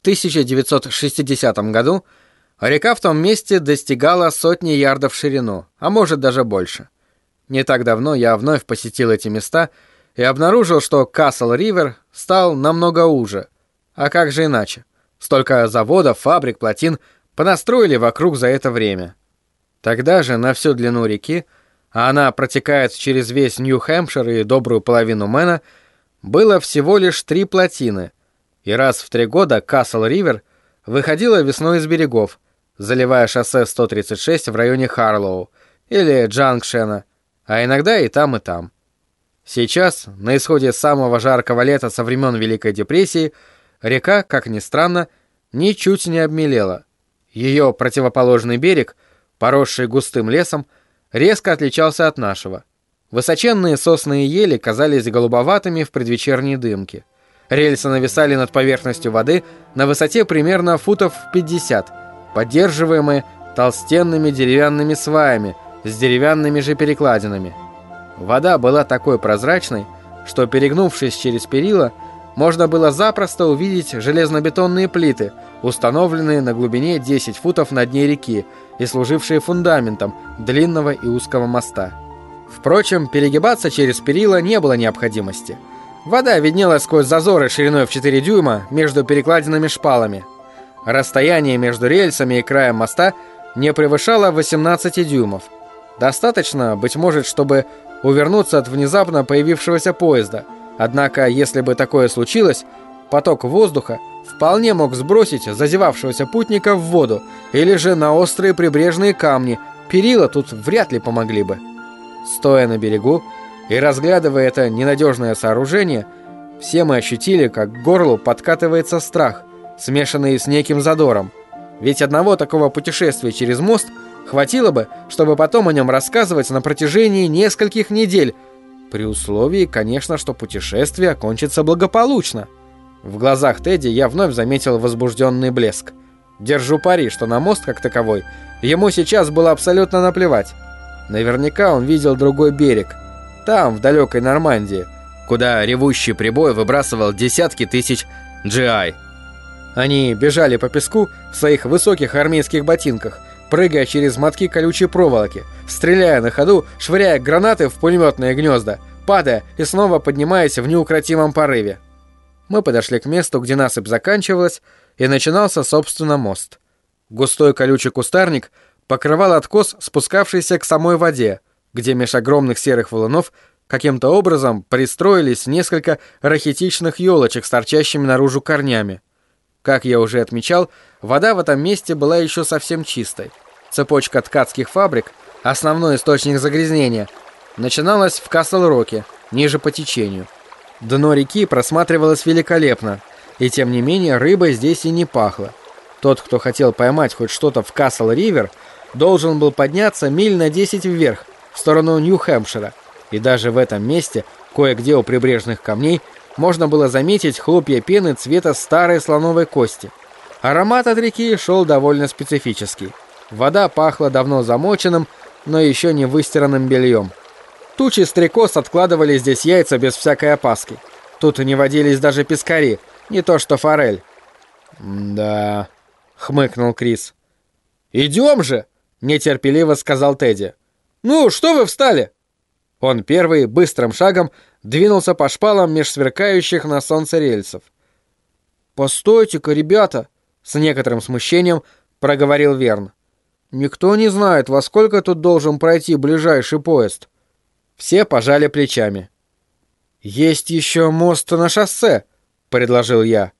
В 1960 году река в том месте достигала сотни ярдов в ширину, а может даже больше. Не так давно я вновь посетил эти места и обнаружил, что Касл-Ривер стал намного уже. А как же иначе? Столько заводов, фабрик, плотин понастроили вокруг за это время. Тогда же на всю длину реки, а она протекает через весь Нью-Хэмпшир и добрую половину Мэна, было всего лишь три плотины, и раз в три года Касл-Ривер выходила весной из берегов, заливая шоссе 136 в районе Харлоу или Джанкшена, а иногда и там, и там. Сейчас, на исходе самого жаркого лета со времен Великой депрессии, река, как ни странно, ничуть не обмелела. Ее противоположный берег, поросший густым лесом, резко отличался от нашего. Высоченные сосны и ели казались голубоватыми в предвечерней дымке. Рельсы нависали над поверхностью воды на высоте примерно футов 50, поддерживаемые толстенными деревянными сваями с деревянными же перекладинами. Вода была такой прозрачной, что, перегнувшись через перила, можно было запросто увидеть железнобетонные плиты, установленные на глубине 10 футов на дне реки и служившие фундаментом длинного и узкого моста. Впрочем, перегибаться через перила не было необходимости. Вода виднелась сквозь зазоры шириной в 4 дюйма между перекладинами шпалами. Расстояние между рельсами и краем моста не превышало 18 дюймов. Достаточно, быть может, чтобы увернуться от внезапно появившегося поезда – Однако, если бы такое случилось, поток воздуха вполне мог сбросить зазевавшегося путника в воду или же на острые прибрежные камни. Перила тут вряд ли помогли бы. Стоя на берегу и разглядывая это ненадежное сооружение, все мы ощутили, как к горлу подкатывается страх, смешанный с неким задором. Ведь одного такого путешествия через мост хватило бы, чтобы потом о нем рассказывать на протяжении нескольких недель, при условии, конечно, что путешествие окончится благополучно. В глазах Тедди я вновь заметил возбужденный блеск. Держу пари, что на мост как таковой ему сейчас было абсолютно наплевать. Наверняка он видел другой берег. Там, в далекой Нормандии, куда ревущий прибой выбрасывал десятки тысяч GI. Они бежали по песку в своих высоких армейских ботинках, прыгая через мотки колючей проволоки, стреляя на ходу, швыряя гранаты в пулеметные гнезда, падая и снова поднимаясь в неукротимом порыве. Мы подошли к месту, где насыпь заканчивалась, и начинался, собственно, мост. Густой колючий кустарник покрывал откос, спускавшийся к самой воде, где меж огромных серых валунов каким-то образом пристроились несколько рахитичных елочек с торчащими наружу корнями. Как я уже отмечал, вода в этом месте была еще совсем чистой. Цепочка ткацких фабрик, основной источник загрязнения, начиналась в Касл-Роке, ниже по течению. Дно реки просматривалось великолепно, и тем не менее рыба здесь и не пахла. Тот, кто хотел поймать хоть что-то в Касл-Ривер, должен был подняться миль на 10 вверх, в сторону Нью-Хэмпшира, и даже в этом месте, кое-где у прибрежных камней, можно было заметить хлопья пены цвета старой слоновой кости. Аромат от реки шел довольно специфический. Вода пахла давно замоченным, но еще не выстиранным бельем. Тучи стрекоз откладывали здесь яйца без всякой опаски. Тут не водились даже пескари, не то что форель. «Да...» — хмыкнул Крис. «Идем же!» — нетерпеливо сказал Тедди. «Ну, что вы встали?» Он первый, быстрым шагом, двинулся по шпалам меж сверкающих на солнце рельсов. «Постойте-ка, ребята!» — с некоторым смущением проговорил Верн. «Никто не знает, во сколько тут должен пройти ближайший поезд». Все пожали плечами. «Есть еще мост на шоссе», — предложил я.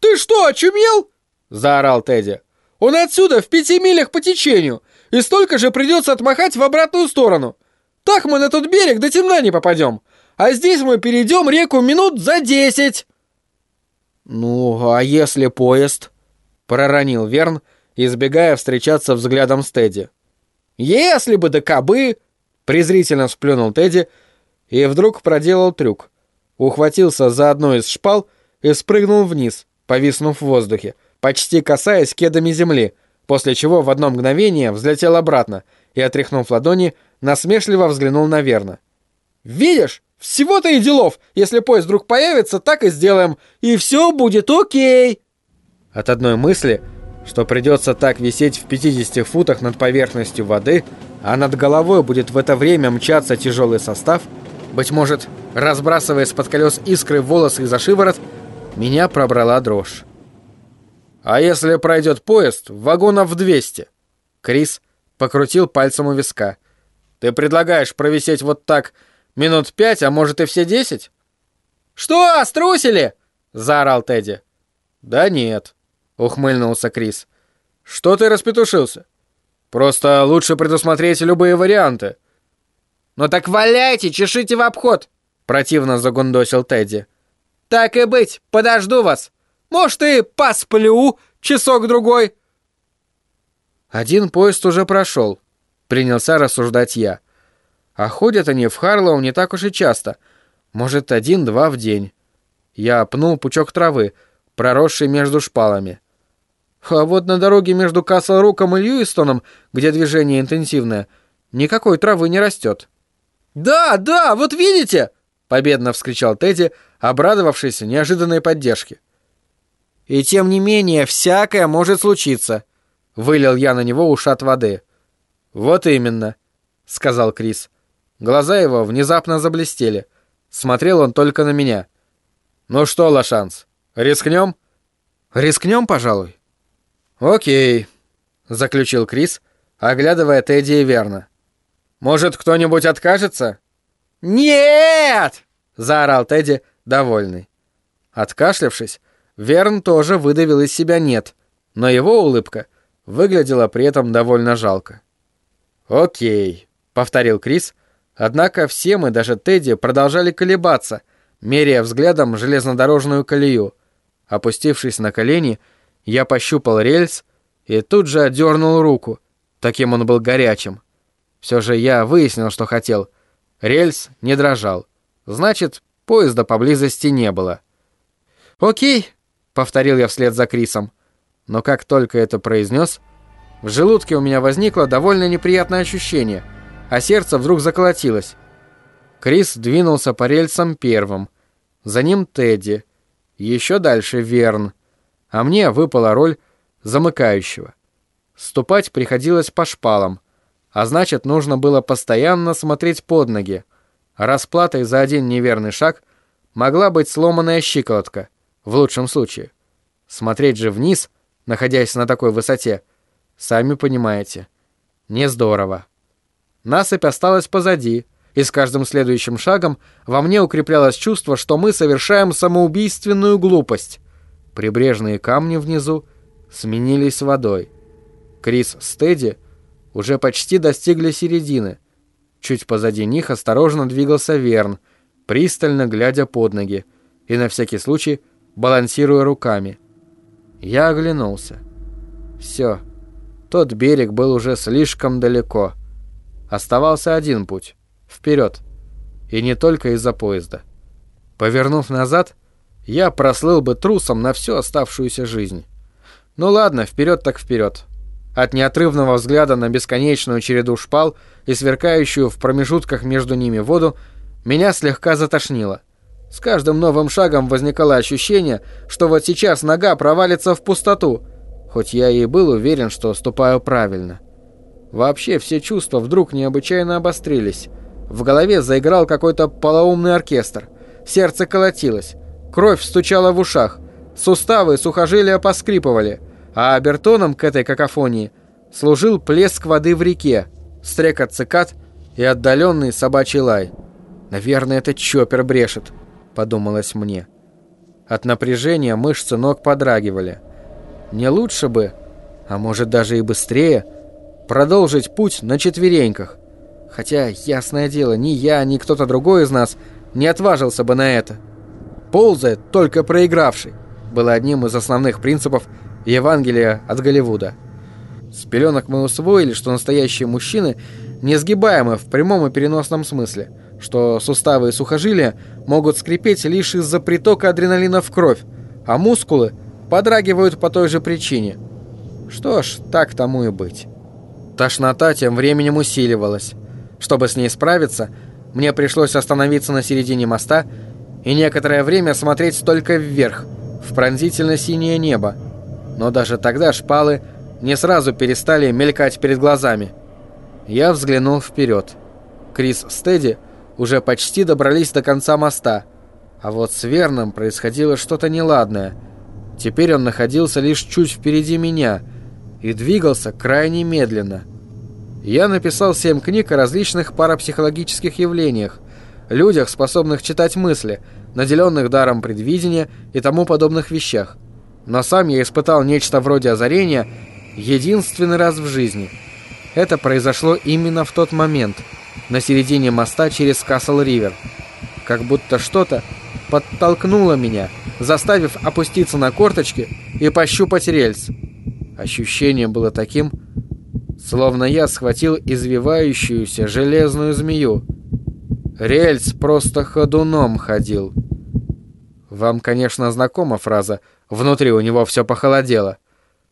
«Ты что, очумел?» — заорал Тедди. «Он отсюда в пяти милях по течению, и столько же придется отмахать в обратную сторону. Так мы на тот берег до темна не попадем а здесь мы перейдем реку минут за десять». «Ну, а если поезд?» — проронил Верн, избегая встречаться взглядом с Тедди. «Если бы да кобы!» — презрительно сплюнул Тедди и вдруг проделал трюк. Ухватился за одну из шпал и спрыгнул вниз, повиснув в воздухе, почти касаясь кедами земли, после чего в одно мгновение взлетел обратно и, отряхнув ладони, насмешливо взглянул на Верна. «Видишь? Всего-то и делов. Если поезд вдруг появится, так и сделаем. И все будет окей. От одной мысли, что придется так висеть в 50 футах над поверхностью воды, а над головой будет в это время мчаться тяжелый состав, быть может, разбрасывая с-под колес искры волосы за шиворот, меня пробрала дрожь. «А если пройдет поезд, вагонов в 200?» Крис покрутил пальцем у виска. «Ты предлагаешь провисеть вот так минут пять, а может и все десять?» «Что, струсили?» — заорал Тедди. «Да нет», — ухмыльнулся Крис. «Что ты распетушился? Просто лучше предусмотреть любые варианты». «Ну так валяйте, чешите в обход!» — противно загундосил Тедди. «Так и быть, подожду вас. Может, и посплю часок-другой». Один поезд уже прошел, принялся рассуждать я. А ходят они в Харлоу не так уж и часто — может, один-два в день. Я пнул пучок травы, проросший между шпалами. А вот на дороге между Касл-Руком и Льюистоном, где движение интенсивное, никакой травы не растет. «Да, да, вот видите!» — победно вскричал Тедди, обрадовавшийся неожиданной поддержке. «И тем не менее, всякое может случиться», — вылил я на него ушат воды. «Вот именно», — сказал Крис. Глаза его внезапно заблестели — Смотрел он только на меня. «Ну что, Лошанс, рискнем?» «Рискнем, пожалуй». «Окей», — заключил Крис, оглядывая Тедди и Верна. «Может, кто-нибудь откажется?» «Нет!» — заорал Тедди, довольный. Откашлявшись, Верн тоже выдавил из себя «нет», но его улыбка выглядела при этом довольно жалко. «Окей», — повторил Крис, Однако все мы, даже Тедди, продолжали колебаться, меряя взглядом железнодорожную колею. Опустившись на колени, я пощупал рельс и тут же отдернул руку. Таким он был горячим. Все же я выяснил, что хотел. Рельс не дрожал. Значит, поезда поблизости не было. «Окей», — повторил я вслед за Крисом. Но как только это произнес, в желудке у меня возникло довольно неприятное ощущение — а сердце вдруг заколотилось. Крис двинулся по рельсам первым. За ним Тедди. Еще дальше Верн. А мне выпала роль замыкающего. Ступать приходилось по шпалам, а значит, нужно было постоянно смотреть под ноги. Расплатой за один неверный шаг могла быть сломанная щиколотка, в лучшем случае. Смотреть же вниз, находясь на такой высоте, сами понимаете, не здорово. Насыпь осталась позади, и с каждым следующим шагом во мне укреплялось чувство, что мы совершаем самоубийственную глупость. Прибрежные камни внизу сменились водой. Крис с Тедди уже почти достигли середины. Чуть позади них осторожно двигался Верн, пристально глядя под ноги и на всякий случай балансируя руками. Я оглянулся. Все, тот берег был уже слишком далеко — Оставался один путь — вперед. И не только из-за поезда. Повернув назад, я прослыл бы трусом на всю оставшуюся жизнь. Ну ладно, вперед так вперед. От неотрывного взгляда на бесконечную череду шпал и сверкающую в промежутках между ними воду меня слегка затошнило. С каждым новым шагом возникало ощущение, что вот сейчас нога провалится в пустоту, хоть я и был уверен, что ступаю правильно. Вообще все чувства вдруг необычайно обострились. В голове заиграл какой-то полоумный оркестр. Сердце колотилось. Кровь стучала в ушах. Суставы и сухожилия поскрипывали. А обертоном к этой какофонии служил плеск воды в реке, стрекот цикад и отдаленный собачий лай. «Наверное, это чоппер брешет», — подумалось мне. От напряжения мышцы ног подрагивали. Не лучше бы, а может даже и быстрее, — продолжить путь на четвереньках. Хотя, ясное дело, ни я, ни кто-то другой из нас не отважился бы на это. «Ползает только проигравший» было одним из основных принципов Евангелия от Голливуда. С пеленок мы усвоили, что настоящие мужчины несгибаемы в прямом и переносном смысле, что суставы и сухожилия могут скрипеть лишь из-за притока адреналина в кровь, а мускулы подрагивают по той же причине. Что ж, так тому и быть. Тошнота тем временем усиливалась. Чтобы с ней справиться, мне пришлось остановиться на середине моста и некоторое время смотреть только вверх, в пронзительно-синее небо. Но даже тогда шпалы не сразу перестали мелькать перед глазами. Я взглянул вперед. Крис с Тедди уже почти добрались до конца моста, а вот с Верном происходило что-то неладное. Теперь он находился лишь чуть впереди меня и двигался крайне медленно. Я написал семь книг о различных парапсихологических явлениях, людях, способных читать мысли, наделенных даром предвидения и тому подобных вещах. Но сам я испытал нечто вроде озарения единственный раз в жизни. Это произошло именно в тот момент, на середине моста через Касл-Ривер. Как будто что-то подтолкнуло меня, заставив опуститься на корточки и пощупать рельс. Ощущение было таким, словно я схватил извивающуюся железную змею. Рельс просто ходуном ходил. Вам, конечно, знакома фраза «внутри у него все похолодело».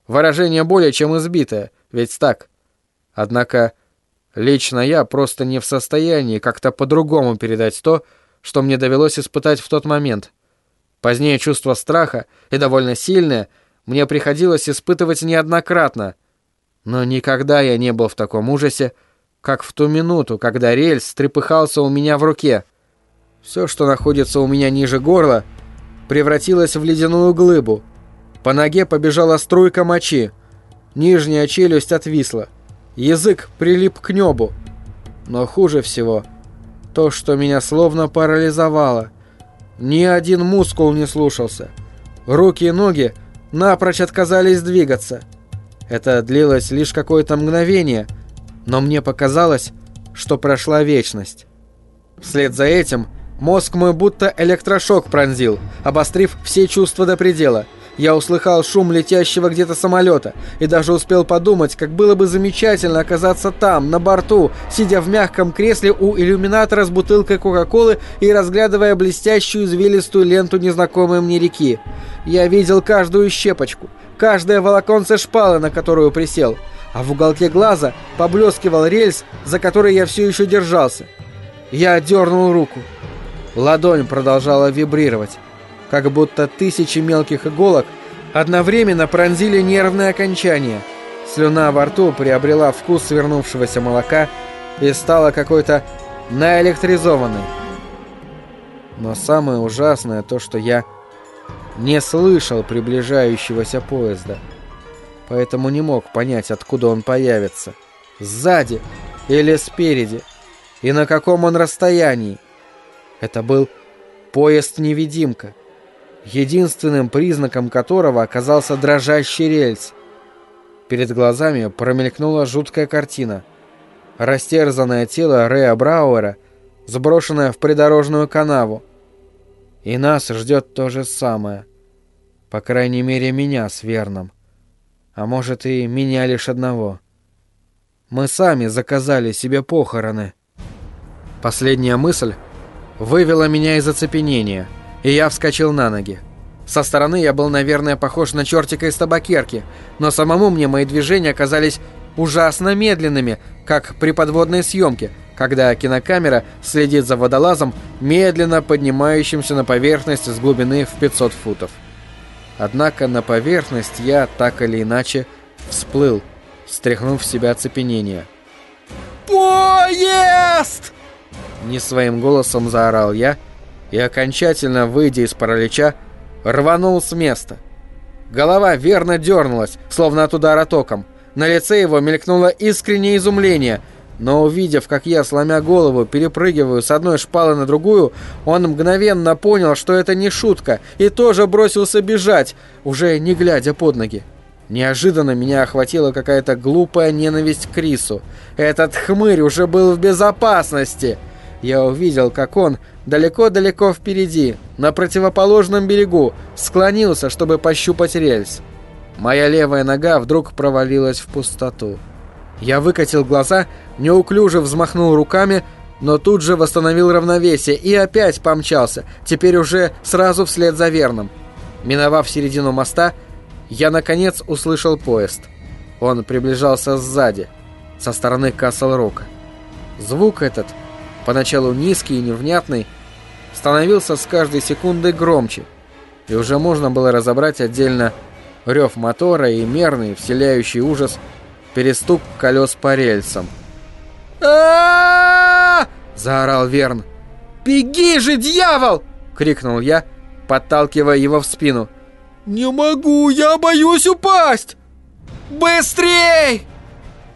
Выражение более чем избитое, ведь так. Однако лично я просто не в состоянии как-то по-другому передать то, что мне довелось испытать в тот момент. Позднее чувство страха, и довольно сильное, мне приходилось испытывать неоднократно — но никогда я не был в таком ужасе, как в ту минуту, когда рельс трепыхался у меня в руке. Все, что находится у меня ниже горла, превратилось в ледяную глыбу. По ноге побежала струйка мочи. Нижняя челюсть отвисла. Язык прилип к небу. Но хуже всего то, что меня словно парализовало. Ни один мускул не слушался. Руки и ноги напрочь отказались двигаться. Это длилось лишь какое-то мгновение, но мне показалось, что прошла вечность. Вслед за этим мозг мой будто электрошок пронзил, обострив все чувства до предела. Я услыхал шум летящего где-то самолета и даже успел подумать, как было бы замечательно оказаться там, на борту, сидя в мягком кресле у иллюминатора с бутылкой Кока-Колы и разглядывая блестящую извилистую ленту незнакомой мне реки. Я видел каждую щепочку, каждое волоконце шпалы, на которую присел, а в уголке глаза поблескивал рельс, за который я все еще держался. Я дернул руку. Ладонь продолжала вибрировать, как будто тысячи мелких иголок одновременно пронзили нервные окончания. Слюна во рту приобрела вкус свернувшегося молока и стала какой-то наэлектризованной. Но самое ужасное то, что я не слышал приближающегося поезда, поэтому не мог понять, откуда он появится. Сзади или спереди, и на каком он расстоянии. Это был поезд-невидимка, единственным признаком которого оказался дрожащий рельс. Перед глазами промелькнула жуткая картина. Растерзанное тело Рэя Брауэра, сброшенное в придорожную канаву. И нас ждет то же самое. По крайней мере, меня с Верном. А может, и меня лишь одного. Мы сами заказали себе похороны. Последняя мысль вывела меня из оцепенения, и я вскочил на ноги. Со стороны я был, наверное, похож на чертика из табакерки, но самому мне мои движения оказались ужасно медленными, как при подводной съемке, когда кинокамера следит за водолазом, медленно поднимающимся на поверхность с глубины в 500 футов. Однако на поверхность я, так или иначе, всплыл, стряхнув в себя оцепенение. «Поезд!» Не своим голосом заорал я и, окончательно выйдя из паралича, рванул с места. Голова верно дернулась, словно от удара током. На лице его мелькнуло искреннее изумление – но увидев, как я, сломя голову, перепрыгиваю с одной шпалы на другую, он мгновенно понял, что это не шутка, и тоже бросился бежать, уже не глядя под ноги. Неожиданно меня охватила какая-то глупая ненависть к Крису. Этот хмырь уже был в безопасности. Я увидел, как он далеко-далеко впереди, на противоположном берегу, склонился, чтобы пощупать рельс. Моя левая нога вдруг провалилась в пустоту. Я выкатил глаза, неуклюже взмахнул руками, но тут же восстановил равновесие и опять помчался, теперь уже сразу вслед за Верном. Миновав середину моста, я наконец услышал поезд. Он приближался сзади, со стороны Касл-Рока. Звук этот, поначалу низкий и невнятный, становился с каждой секундой громче, и уже можно было разобрать отдельно рев мотора и мерный, вселяющий ужас, перестук колес по рельсам. а заорал Верн. «Беги же, дьявол!» — крикнул я, подталкивая его в спину. «Не могу, я боюсь упасть!» «Быстрей!»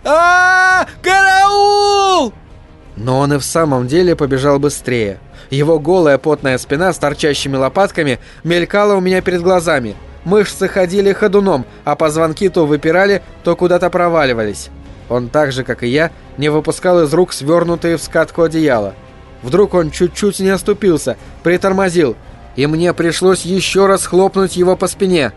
а, -а, -а Караул!» Но он и в самом деле побежал быстрее. Его голая потная спина с торчащими лопатками мелькала у меня перед глазами. Мышцы ходили ходуном, а позвонки то выпирали, то куда-то проваливались. Он так же, как и я, не выпускал из рук свернутые в скатку одеяла. Вдруг он чуть-чуть не оступился, притормозил, и мне пришлось еще раз хлопнуть его по спине.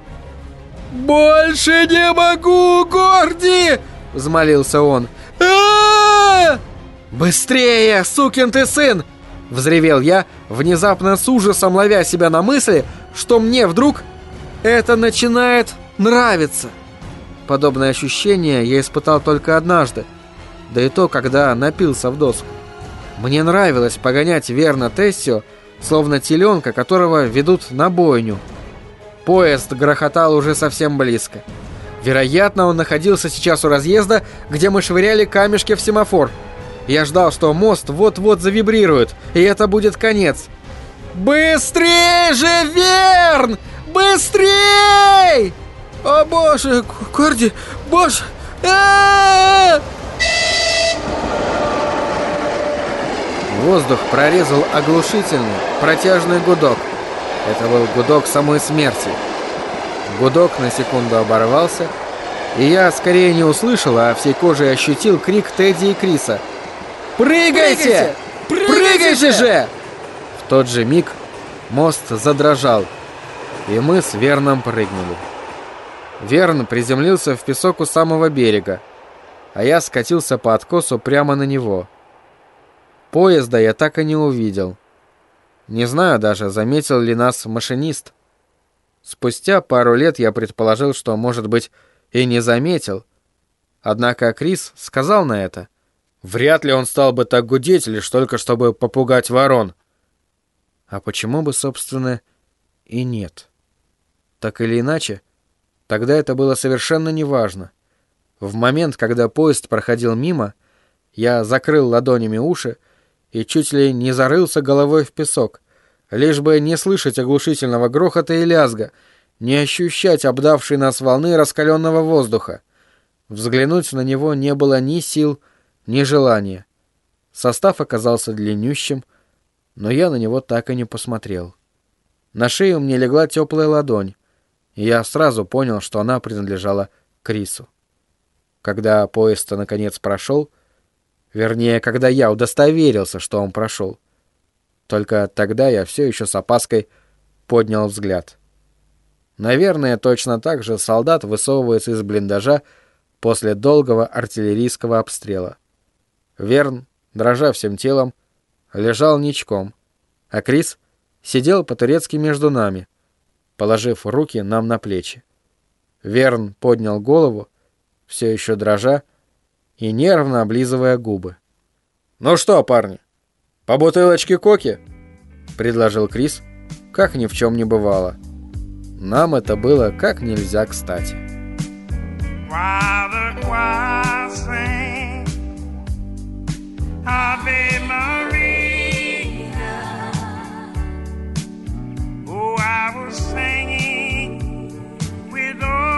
«Больше не могу, Горди!» — взмолился он. а, -а, -а «Быстрее, сукин ты сын!» — взревел я, внезапно с ужасом ловя себя на мысли, что мне вдруг это начинает нравиться. Подобное ощущение я испытал только однажды, да и то, когда напился в доску. Мне нравилось погонять верно Тессио, словно теленка, которого ведут на бойню. Поезд грохотал уже совсем близко. Вероятно, он находился сейчас у разъезда, где мы швыряли камешки в семафор — я ждал, что мост вот-вот завибрирует, и это будет конец. «Быстрее же, Верн! Быстрей!» «О боже, Корди, боже! -а Воздух прорезал оглушительный, протяжный гудок. Это был гудок самой смерти. Гудок на секунду оборвался, и я скорее не услышал, а всей кожей ощутил крик Тедди и Криса – Прыгайте! Прыгайте же! В тот же миг мост задрожал, и мы с Верном прыгнули. Верн приземлился в песок у самого берега, а я скатился по откосу прямо на него. Поезда я так и не увидел. Не знаю даже, заметил ли нас машинист. Спустя пару лет я предположил, что, может быть, и не заметил. Однако Крис сказал на это — Вряд ли он стал бы так гудеть, лишь только чтобы попугать ворон. А почему бы, собственно, и нет? Так или иначе, тогда это было совершенно неважно. В момент, когда поезд проходил мимо, я закрыл ладонями уши и чуть ли не зарылся головой в песок, лишь бы не слышать оглушительного грохота и лязга, не ощущать обдавшей нас волны раскаленного воздуха. Взглянуть на него не было ни сил, ни желания. Состав оказался длиннющим, но я на него так и не посмотрел. На шею мне легла теплая ладонь, и я сразу понял, что она принадлежала Крису. Когда поезд наконец прошел, вернее, когда я удостоверился, что он прошел, только тогда я все еще с опаской поднял взгляд. Наверное, точно так же солдат высовывается из блиндажа после долгого артиллерийского обстрела. Верн, дрожа всем телом, лежал ничком, а Крис сидел по-турецки между нами, положив руки нам на плечи. Верн поднял голову, все еще дрожа и нервно облизывая губы. «Ну что, парни, по бутылочке коки?» — предложил Крис, как ни в чем не бывало. Нам это было как нельзя кстати. Ave Maria. Oh, I was singing with all.